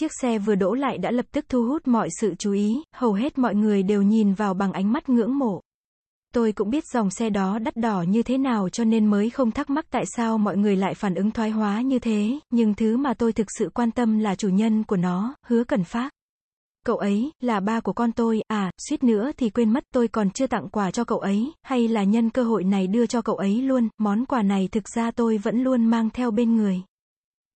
chiếc xe vừa đỗ lại đã lập tức thu hút mọi sự chú ý, hầu hết mọi người đều nhìn vào bằng ánh mắt ngưỡng mộ. Tôi cũng biết dòng xe đó đắt đỏ như thế nào cho nên mới không thắc mắc tại sao mọi người lại phản ứng thoái hóa như thế, nhưng thứ mà tôi thực sự quan tâm là chủ nhân của nó, hứa cần phát. Cậu ấy, là ba của con tôi, à, suýt nữa thì quên mất tôi còn chưa tặng quà cho cậu ấy, hay là nhân cơ hội này đưa cho cậu ấy luôn, món quà này thực ra tôi vẫn luôn mang theo bên người.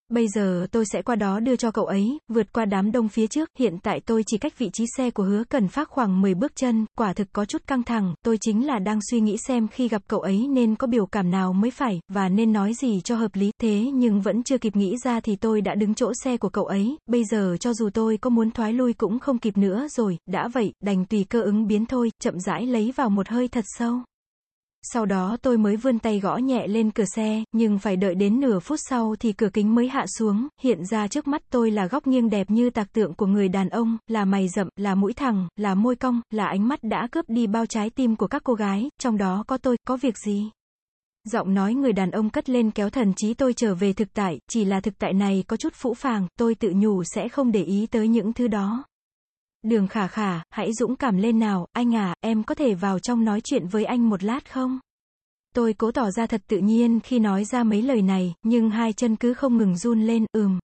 Bây giờ tôi sẽ qua đó đưa cho cậu ấy, vượt qua đám đông phía trước, hiện tại tôi chỉ cách vị trí xe của hứa cần phát khoảng 10 bước chân, quả thực có chút căng thẳng, tôi chính là đang suy nghĩ xem khi gặp cậu ấy nên có biểu cảm nào mới phải, và nên nói gì cho hợp lý, thế nhưng vẫn chưa kịp nghĩ ra thì tôi đã đứng chỗ xe của cậu ấy, bây giờ cho dù tôi có muốn thoái lui cũng không kịp nữa rồi, đã vậy, đành tùy cơ ứng biến thôi, chậm rãi lấy vào một hơi thật sâu. Sau đó tôi mới vươn tay gõ nhẹ lên cửa xe, nhưng phải đợi đến nửa phút sau thì cửa kính mới hạ xuống, hiện ra trước mắt tôi là góc nghiêng đẹp như tạc tượng của người đàn ông, là mày rậm, là mũi thẳng, là môi cong, là ánh mắt đã cướp đi bao trái tim của các cô gái, trong đó có tôi, có việc gì? Giọng nói người đàn ông cất lên kéo thần trí tôi trở về thực tại, chỉ là thực tại này có chút phũ phàng, tôi tự nhủ sẽ không để ý tới những thứ đó. Đường khả khả, hãy dũng cảm lên nào, anh à, em có thể vào trong nói chuyện với anh một lát không? Tôi cố tỏ ra thật tự nhiên khi nói ra mấy lời này, nhưng hai chân cứ không ngừng run lên, ừm.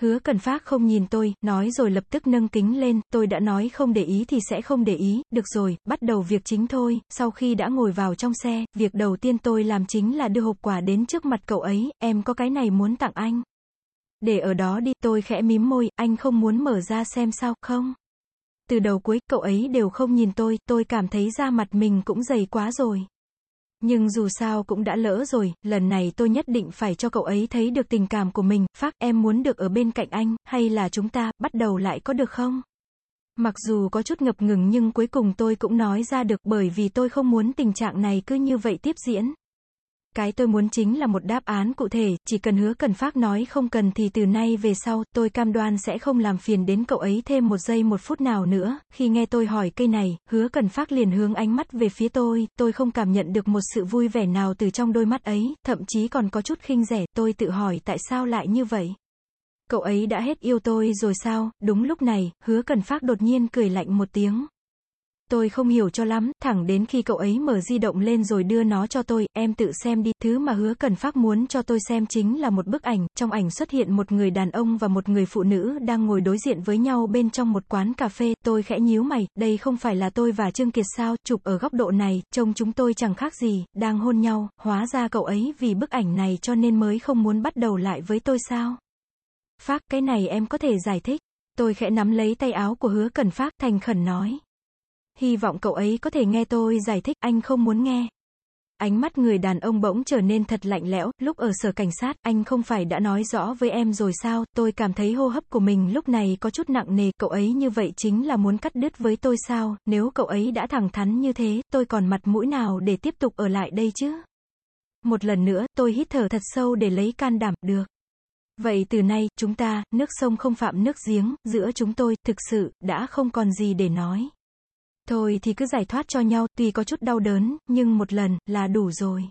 Hứa cần phát không nhìn tôi, nói rồi lập tức nâng kính lên, tôi đã nói không để ý thì sẽ không để ý, được rồi, bắt đầu việc chính thôi, sau khi đã ngồi vào trong xe, việc đầu tiên tôi làm chính là đưa hộp quà đến trước mặt cậu ấy, em có cái này muốn tặng anh. Để ở đó đi, tôi khẽ mím môi, anh không muốn mở ra xem sao, không? Từ đầu cuối, cậu ấy đều không nhìn tôi, tôi cảm thấy da mặt mình cũng dày quá rồi. Nhưng dù sao cũng đã lỡ rồi, lần này tôi nhất định phải cho cậu ấy thấy được tình cảm của mình, phát em muốn được ở bên cạnh anh, hay là chúng ta, bắt đầu lại có được không? Mặc dù có chút ngập ngừng nhưng cuối cùng tôi cũng nói ra được bởi vì tôi không muốn tình trạng này cứ như vậy tiếp diễn. Cái tôi muốn chính là một đáp án cụ thể, chỉ cần hứa cần phát nói không cần thì từ nay về sau, tôi cam đoan sẽ không làm phiền đến cậu ấy thêm một giây một phút nào nữa. Khi nghe tôi hỏi cây này, hứa cần phát liền hướng ánh mắt về phía tôi, tôi không cảm nhận được một sự vui vẻ nào từ trong đôi mắt ấy, thậm chí còn có chút khinh rẻ, tôi tự hỏi tại sao lại như vậy. Cậu ấy đã hết yêu tôi rồi sao, đúng lúc này, hứa cần phát đột nhiên cười lạnh một tiếng, Tôi không hiểu cho lắm, thẳng đến khi cậu ấy mở di động lên rồi đưa nó cho tôi, em tự xem đi, thứ mà hứa cần phát muốn cho tôi xem chính là một bức ảnh, trong ảnh xuất hiện một người đàn ông và một người phụ nữ đang ngồi đối diện với nhau bên trong một quán cà phê, tôi khẽ nhíu mày, đây không phải là tôi và Trương Kiệt sao, chụp ở góc độ này, trông chúng tôi chẳng khác gì, đang hôn nhau, hóa ra cậu ấy vì bức ảnh này cho nên mới không muốn bắt đầu lại với tôi sao. Phát, cái này em có thể giải thích. Tôi khẽ nắm lấy tay áo của hứa cần phát, thành khẩn nói hy vọng cậu ấy có thể nghe tôi giải thích, anh không muốn nghe. Ánh mắt người đàn ông bỗng trở nên thật lạnh lẽo, lúc ở sở cảnh sát, anh không phải đã nói rõ với em rồi sao, tôi cảm thấy hô hấp của mình lúc này có chút nặng nề, cậu ấy như vậy chính là muốn cắt đứt với tôi sao, nếu cậu ấy đã thẳng thắn như thế, tôi còn mặt mũi nào để tiếp tục ở lại đây chứ? Một lần nữa, tôi hít thở thật sâu để lấy can đảm, được. Vậy từ nay, chúng ta, nước sông không phạm nước giếng, giữa chúng tôi, thực sự, đã không còn gì để nói. Thôi thì cứ giải thoát cho nhau, tuy có chút đau đớn, nhưng một lần, là đủ rồi.